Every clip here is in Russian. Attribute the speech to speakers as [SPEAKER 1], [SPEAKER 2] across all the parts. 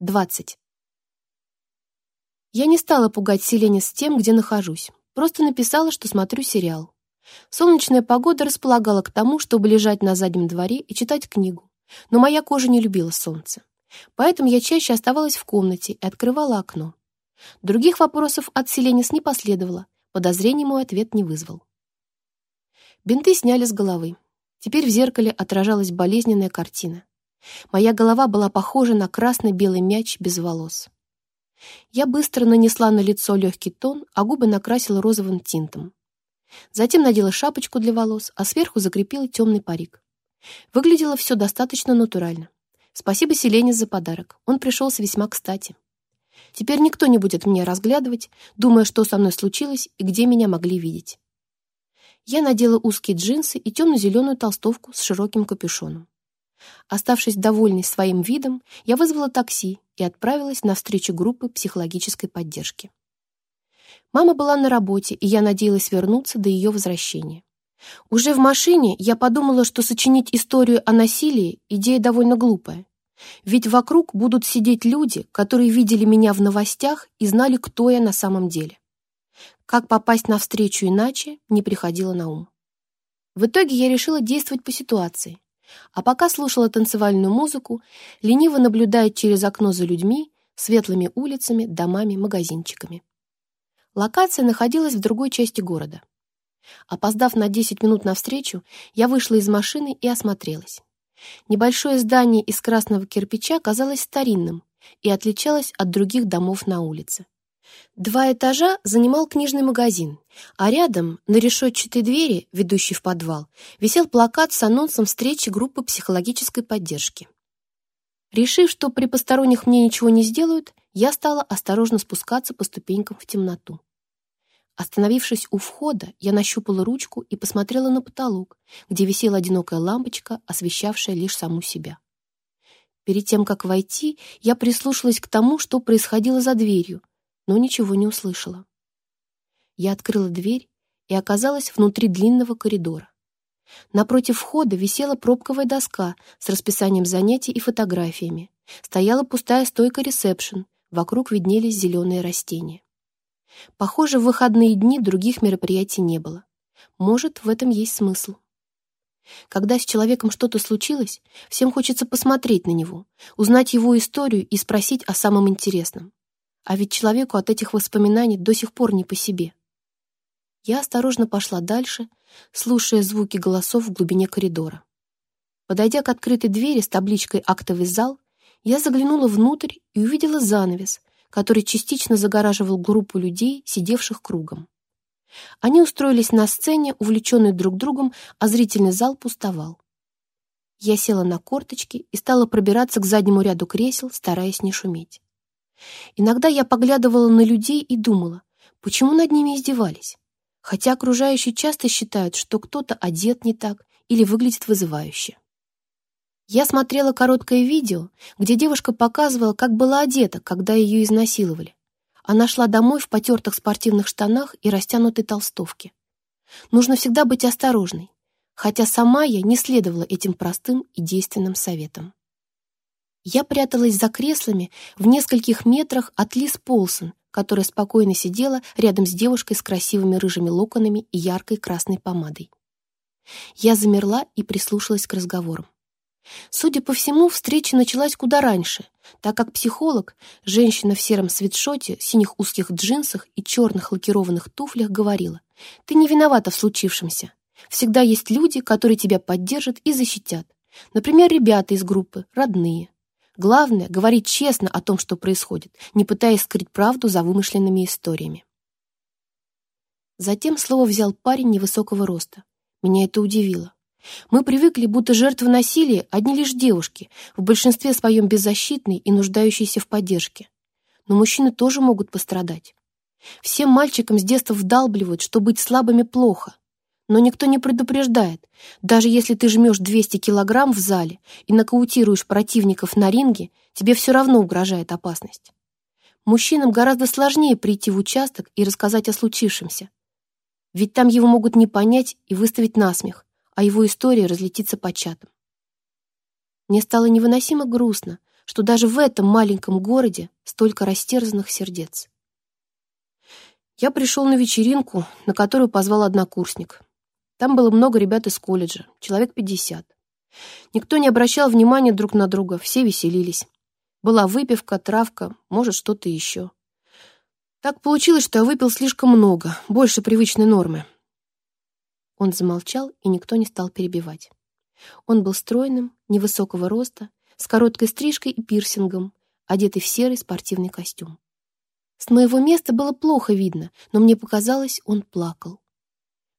[SPEAKER 1] 20. Я не стала пугать Селени с тем, где нахожусь. Просто написала, что смотрю сериал. Солнечная погода располагала к тому, чтобы лежать на заднем дворе и читать книгу. Но моя кожа не любила солнце. Поэтому я чаще оставалась в комнате и открывала окно. Других вопросов от Селенис не последовало. Подозрений мой ответ не вызвал. Бинты сняли с головы. Теперь в зеркале отражалась болезненная картина. Моя голова была похожа на красно-белый мяч без волос. Я быстро нанесла на лицо легкий тон, а губы накрасила розовым тинтом. Затем надела шапочку для волос, а сверху закрепила темный парик. Выглядело все достаточно натурально. Спасибо Селене за подарок. Он пришелся весьма кстати. Теперь никто не будет меня разглядывать, думая, что со мной случилось и где меня могли видеть. Я надела узкие джинсы и темно-зеленую толстовку с широким капюшоном. Оставшись довольной своим видом, я вызвала такси и отправилась на встречу группы психологической поддержки. Мама была на работе, и я надеялась вернуться до ее возвращения. Уже в машине я подумала, что сочинить историю о насилии – идея довольно глупая. Ведь вокруг будут сидеть люди, которые видели меня в новостях и знали, кто я на самом деле. Как попасть на встречу иначе, не приходило на ум. В итоге я решила действовать по ситуации, а пока слушала танцевальную музыку, лениво наблюдая через окно за людьми, светлыми улицами, домами, магазинчиками. Локация находилась в другой части города. Опоздав на 10 минут на встречу, я вышла из машины и осмотрелась. Небольшое здание из красного кирпича казалось старинным и отличалось от других домов на улице. Два этажа занимал книжный магазин, а рядом, на решетчатой двери, ведущей в подвал, висел плакат с анонсом встречи группы психологической поддержки. Решив, что при посторонних мне ничего не сделают, я стала осторожно спускаться по ступенькам в темноту. Остановившись у входа, я нащупала ручку и посмотрела на потолок, где висела одинокая лампочка, освещавшая лишь саму себя. Перед тем, как войти, я прислушалась к тому, что происходило за дверью — но ничего не услышала. Я открыла дверь и оказалась внутри длинного коридора. Напротив входа висела пробковая доска с расписанием занятий и фотографиями. Стояла пустая стойка ресепшн, вокруг виднелись зеленые растения. Похоже, в выходные дни других мероприятий не было. Может, в этом есть смысл. Когда с человеком что-то случилось, всем хочется посмотреть на него, узнать его историю и спросить о самом интересном. А ведь человеку от этих воспоминаний до сих пор не по себе. Я осторожно пошла дальше, слушая звуки голосов в глубине коридора. Подойдя к открытой двери с табличкой «Актовый зал», я заглянула внутрь и увидела занавес, который частично загораживал группу людей, сидевших кругом. Они устроились на сцене, увлеченные друг другом, а зрительный зал пустовал. Я села на корточки и стала пробираться к заднему ряду кресел, стараясь не шуметь. Иногда я поглядывала на людей и думала, почему над ними издевались? Хотя окружающие часто считают, что кто-то одет не так или выглядит вызывающе. Я смотрела короткое видео, где девушка показывала, как была одета, когда ее изнасиловали. Она шла домой в потертых спортивных штанах и растянутой толстовке. Нужно всегда быть осторожной, хотя сама я не следовала этим простым и действенным советам. Я пряталась за креслами в нескольких метрах от Лиз Полсон, которая спокойно сидела рядом с девушкой с красивыми рыжими локонами и яркой красной помадой. Я замерла и прислушалась к разговорам. Судя по всему, встреча началась куда раньше, так как психолог, женщина в сером свитшоте, синих узких джинсах и черных лакированных туфлях говорила, «Ты не виновата в случившемся. Всегда есть люди, которые тебя поддержат и защитят. Например, ребята из группы, родные. Главное — говорить честно о том, что происходит, не пытаясь скрыть правду за вымышленными историями. Затем слово взял парень невысокого роста. Меня это удивило. Мы привыкли, будто жертвы насилия одни лишь девушки, в большинстве своем беззащитные и нуждающиеся в поддержке. Но мужчины тоже могут пострадать. Всем мальчикам с детства вдалбливают, что быть слабыми плохо, но никто не предупреждает. Даже если ты жмешь 200 килограмм в зале и нокаутируешь противников на ринге, тебе все равно угрожает опасность. Мужчинам гораздо сложнее прийти в участок и рассказать о случившемся. Ведь там его могут не понять и выставить насмех, а его история разлетится по чатам. Мне стало невыносимо грустно, что даже в этом маленьком городе столько растерзанных сердец. Я пришел на вечеринку, на которую позвал однокурсник. Там было много ребят из колледжа, человек 50. Никто не обращал внимания друг на друга, все веселились. Была выпивка, травка, может, что-то еще. Так получилось, что я выпил слишком много, больше привычной нормы. Он замолчал, и никто не стал перебивать. Он был стройным, невысокого роста, с короткой стрижкой и пирсингом, одетый в серый спортивный костюм. С моего места было плохо видно, но мне показалось, он плакал.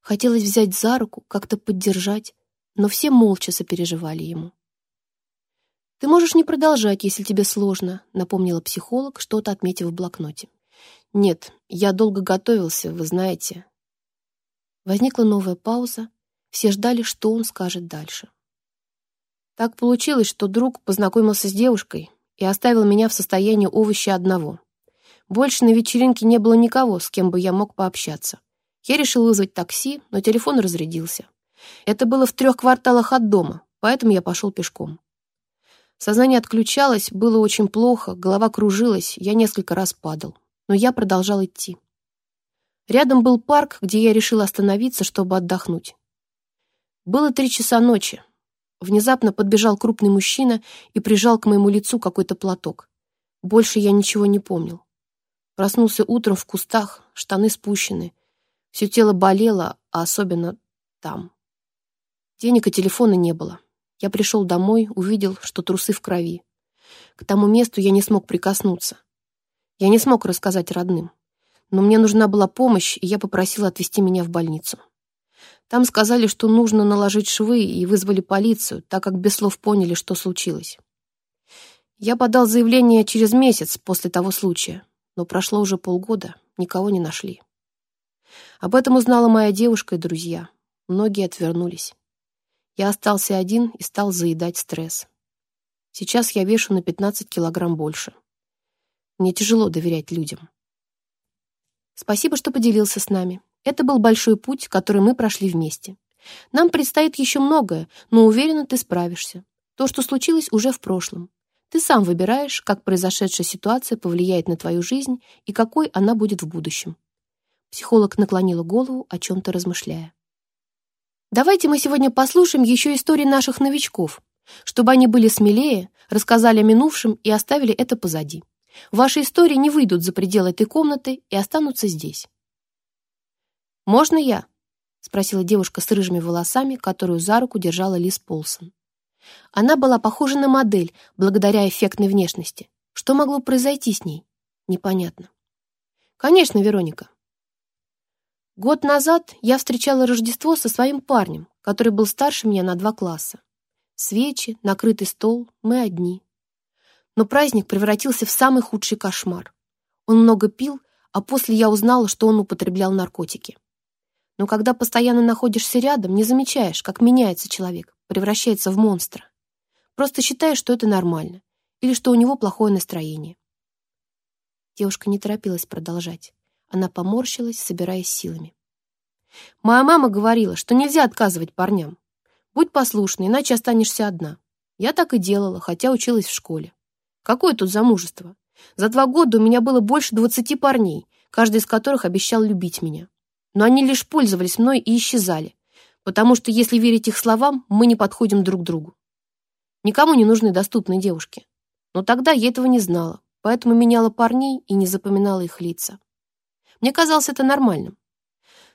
[SPEAKER 1] Хотелось взять за руку, как-то поддержать, но все молча сопереживали ему. «Ты можешь не продолжать, если тебе сложно», — напомнила психолог, что-то отметив в блокноте. «Нет, я долго готовился, вы знаете». Возникла новая пауза. Все ждали, что он скажет дальше. Так получилось, что друг познакомился с девушкой и оставил меня в состоянии овоща одного. Больше на вечеринке не было никого, с кем бы я мог пообщаться. Я решил вызвать такси, но телефон разрядился. Это было в трех кварталах от дома, поэтому я пошел пешком. Сознание отключалось, было очень плохо, голова кружилась, я несколько раз падал. Но я продолжал идти. Рядом был парк, где я решил остановиться, чтобы отдохнуть. Было три часа ночи. Внезапно подбежал крупный мужчина и прижал к моему лицу какой-то платок. Больше я ничего не помнил. Проснулся утром в кустах, штаны спущены — все тело болело, а особенно там. Денег и телефона не было. Я пришел домой, увидел, что трусы в крови. К тому месту я не смог прикоснуться. Я не смог рассказать родным. Но мне нужна была помощь, и я попросил отвезти меня в больницу. Там сказали, что нужно наложить швы, и вызвали полицию, так как без слов поняли, что случилось. Я подал заявление через месяц после того случая, но прошло уже полгода, никого не нашли. Об этом узнала моя девушка и друзья. Многие отвернулись. Я остался один и стал заедать стресс. Сейчас я вешу на 15 килограмм больше. Мне тяжело доверять людям. Спасибо, что поделился с нами. Это был большой путь, который мы прошли вместе. Нам предстоит еще многое, но уверена, ты справишься. То, что случилось, уже в прошлом. Ты сам выбираешь, как произошедшая ситуация повлияет на твою жизнь и какой она будет в будущем. Психолог наклонила голову, о чем-то размышляя. «Давайте мы сегодня послушаем еще истории наших новичков, чтобы они были смелее, рассказали о минувшем и оставили это позади. Ваши истории не выйдут за пределы этой комнаты и останутся здесь». «Можно я?» — спросила девушка с рыжими волосами, которую за руку держала Лиз Полсон. Она была похожа на модель, благодаря эффектной внешности. Что могло произойти с ней? Непонятно. «Конечно, Вероника», Год назад я встречала Рождество со своим парнем, который был старше меня на два класса. Свечи, накрытый стол, мы одни. Но праздник превратился в самый худший кошмар. Он много пил, а после я узнала, что он употреблял наркотики. Но когда постоянно находишься рядом, не замечаешь, как меняется человек, превращается в монстра. Просто считаешь, что это нормально или что у него плохое настроение. Девушка не торопилась продолжать. Она поморщилась, собираясь силами. «Моя мама говорила, что нельзя отказывать парням. Будь послушной, иначе останешься одна. Я так и делала, хотя училась в школе. Какое тут замужество? За два года у меня было больше двадцати парней, каждый из которых обещал любить меня. Но они лишь пользовались мной и исчезали, потому что, если верить их словам, мы не подходим друг другу. Никому не нужны доступные девушки. Но тогда я этого не знала, поэтому меняла парней и не запоминала их лица. Мне казалось это нормальным.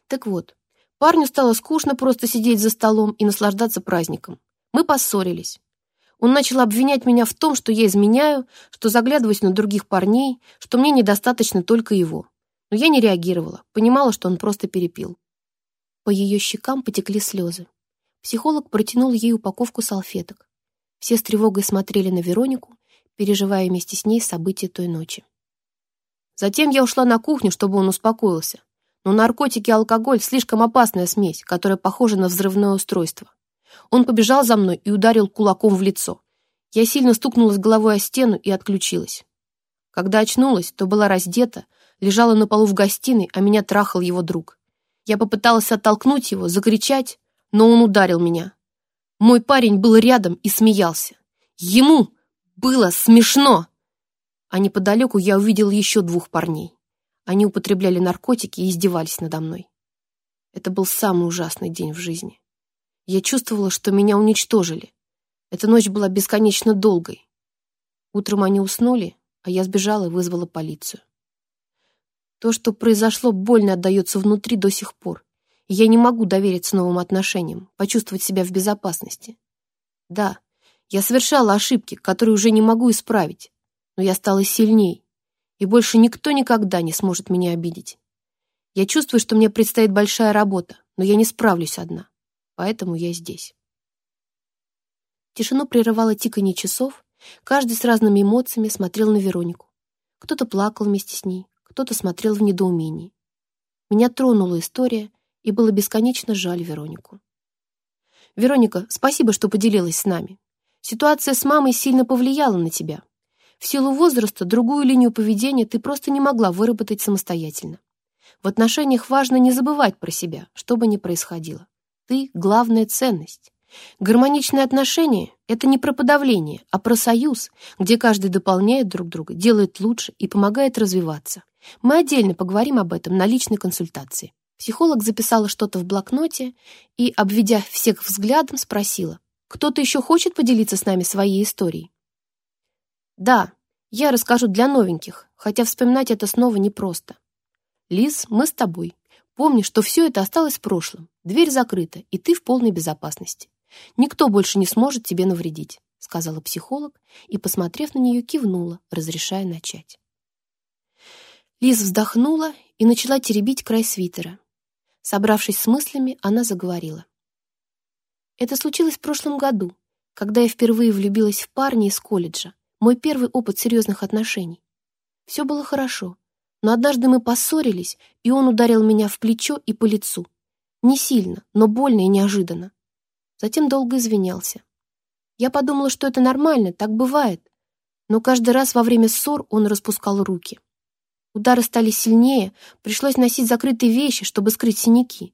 [SPEAKER 1] Так вот, парню стало скучно просто сидеть за столом и наслаждаться праздником. Мы поссорились. Он начал обвинять меня в том, что я изменяю, что заглядываюсь на других парней, что мне недостаточно только его. Но я не реагировала, понимала, что он просто перепил. По ее щекам потекли слезы. Психолог протянул ей упаковку салфеток. Все с тревогой смотрели на Веронику, переживая вместе с ней события той ночи. Затем я ушла на кухню, чтобы он успокоился. Но наркотики и алкоголь — слишком опасная смесь, которая похожа на взрывное устройство. Он побежал за мной и ударил кулаком в лицо. Я сильно стукнулась головой о стену и отключилась. Когда очнулась, то была раздета, лежала на полу в гостиной, а меня трахал его друг. Я попыталась оттолкнуть его, закричать, но он ударил меня. Мой парень был рядом и смеялся. Ему было смешно! А неподалеку я увидел еще двух парней. Они употребляли наркотики и издевались надо мной. Это был самый ужасный день в жизни. Я чувствовала, что меня уничтожили. Эта ночь была бесконечно долгой. Утром они уснули, а я сбежала и вызвала полицию. То, что произошло, больно отдается внутри до сих пор. Я не могу довериться новым отношениям, почувствовать себя в безопасности. Да, я совершала ошибки, которые уже не могу исправить, но я стала сильней, и больше никто никогда не сможет меня обидеть. Я чувствую, что мне предстоит большая работа, но я не справлюсь одна, поэтому я здесь. Тишину прерывало тиканье часов, каждый с разными эмоциями смотрел на Веронику. Кто-то плакал вместе с ней, кто-то смотрел в недоумении. Меня тронула история, и было бесконечно жаль Веронику. «Вероника, спасибо, что поделилась с нами. Ситуация с мамой сильно повлияла на тебя. В силу возраста другую линию поведения ты просто не могла выработать самостоятельно. В отношениях важно не забывать про себя, что бы ни происходило. Ты — главная ценность. Гармоничные отношения — это не про подавление, а про союз, где каждый дополняет друг друга, делает лучше и помогает развиваться. Мы отдельно поговорим об этом на личной консультации. Психолог записала что-то в блокноте и, обведя всех взглядом, спросила, «Кто-то еще хочет поделиться с нами своей историей?» Да, я расскажу для новеньких, хотя вспоминать это снова непросто. Лиз, мы с тобой. Помни, что все это осталось в прошлом. Дверь закрыта, и ты в полной безопасности. Никто больше не сможет тебе навредить, сказала психолог и, посмотрев на нее, кивнула, разрешая начать. Лиз вздохнула и начала теребить край свитера. Собравшись с мыслями, она заговорила. Это случилось в прошлом году, когда я впервые влюбилась в парня из колледжа мой первый опыт серьезных отношений. Все было хорошо, но однажды мы поссорились, и он ударил меня в плечо и по лицу. Не сильно, но больно и неожиданно. Затем долго извинялся. Я подумала, что это нормально, так бывает. Но каждый раз во время ссор он распускал руки. Удары стали сильнее, пришлось носить закрытые вещи, чтобы скрыть синяки.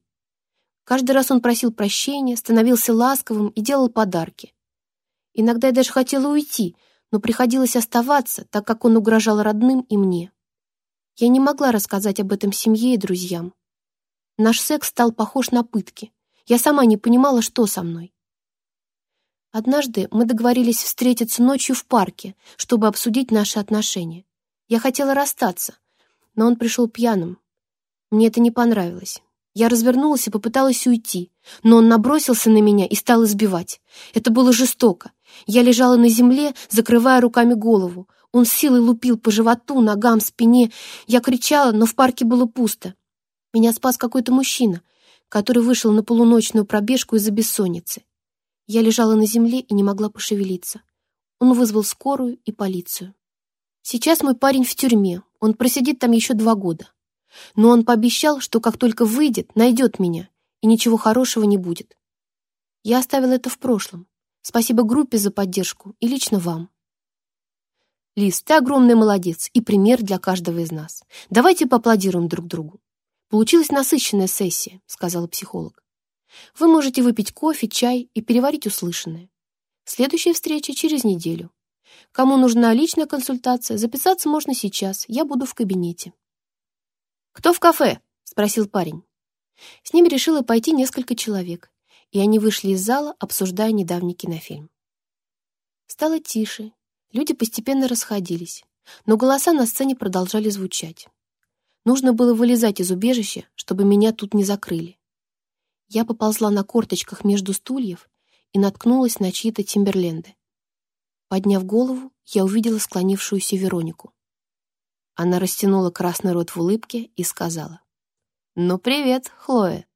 [SPEAKER 1] Каждый раз он просил прощения, становился ласковым и делал подарки. Иногда я даже хотела уйти, но приходилось оставаться, так как он угрожал родным и мне. Я не могла рассказать об этом семье и друзьям. Наш секс стал похож на пытки. Я сама не понимала, что со мной. Однажды мы договорились встретиться ночью в парке, чтобы обсудить наши отношения. Я хотела расстаться, но он пришел пьяным. Мне это не понравилось. Я развернулась и попыталась уйти, но он набросился на меня и стал избивать. Это было жестоко. Я лежала на земле, закрывая руками голову. Он силой лупил по животу, ногам, спине. Я кричала, но в парке было пусто. Меня спас какой-то мужчина, который вышел на полуночную пробежку из-за бессонницы. Я лежала на земле и не могла пошевелиться. Он вызвал скорую и полицию. Сейчас мой парень в тюрьме, он просидит там еще два года. Но он пообещал, что как только выйдет, найдет меня, и ничего хорошего не будет. Я оставила это в прошлом, Спасибо группе за поддержку и лично вам. Лиз, ты огромный молодец и пример для каждого из нас. Давайте поаплодируем друг другу. Получилась насыщенная сессия, сказала психолог. Вы можете выпить кофе, чай и переварить услышанное. Следующая встреча через неделю. Кому нужна личная консультация, записаться можно сейчас, я буду в кабинете. «Кто в кафе?» — спросил парень. С ним решило пойти несколько человек, и они вышли из зала, обсуждая недавний кинофильм. Стало тише, люди постепенно расходились, но голоса на сцене продолжали звучать. Нужно было вылезать из убежища, чтобы меня тут не закрыли. Я поползла на корточках между стульев и наткнулась на чьи-то Тимберленды. Подняв голову, я увидела склонившуюся Веронику. Она растянула красный рот в улыбке и сказала. «Ну, привет, Хлоя!»